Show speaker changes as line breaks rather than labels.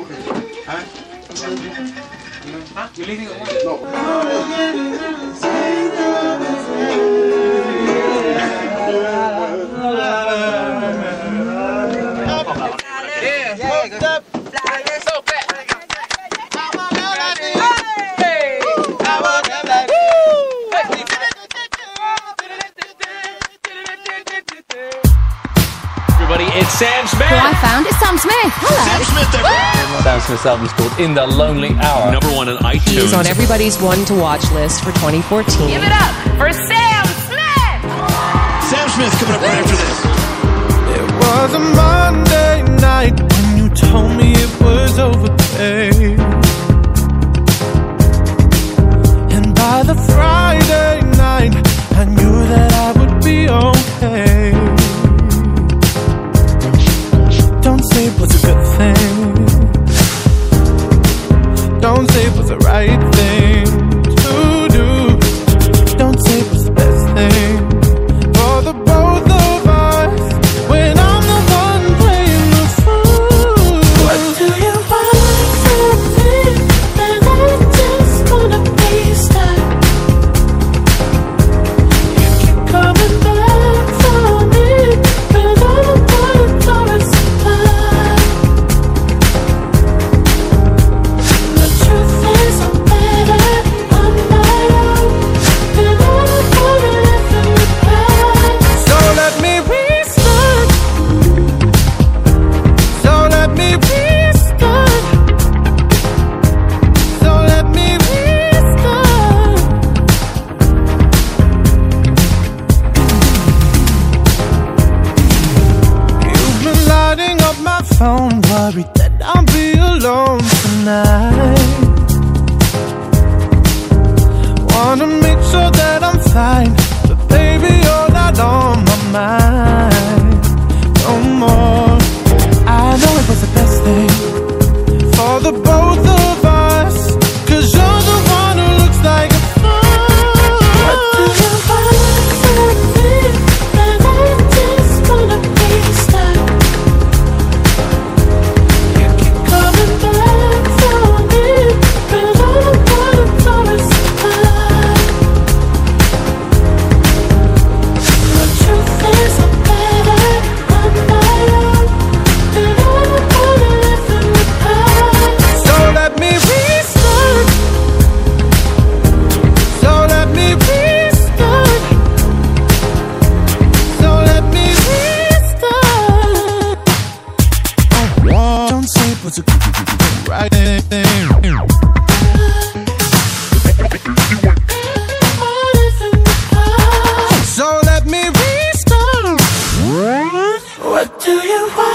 Huh?
You're leaving it?
No.
everybody. It's Sam Smith.
Who I found is Sam Smith. Hello.
Sam Smith. Everybody.
Sam Smith's album's called In the Lonely Hour.
Number one on iTunes.
He's on everybody's one to watch list for 2014.
Give it up for Sam Smith.
Sam Smith coming up right after this.
It was a Monday night. phone Worried that I'll be alone tonight. Wanna make sure that I'm fine But baby, you're not on my mind. No more. I know it was the best thing For the both do you?